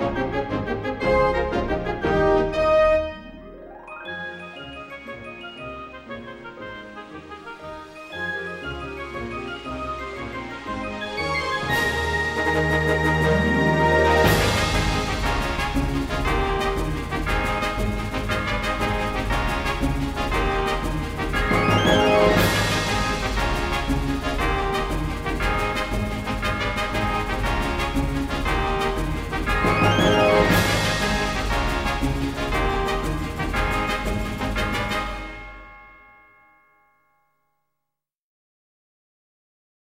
Música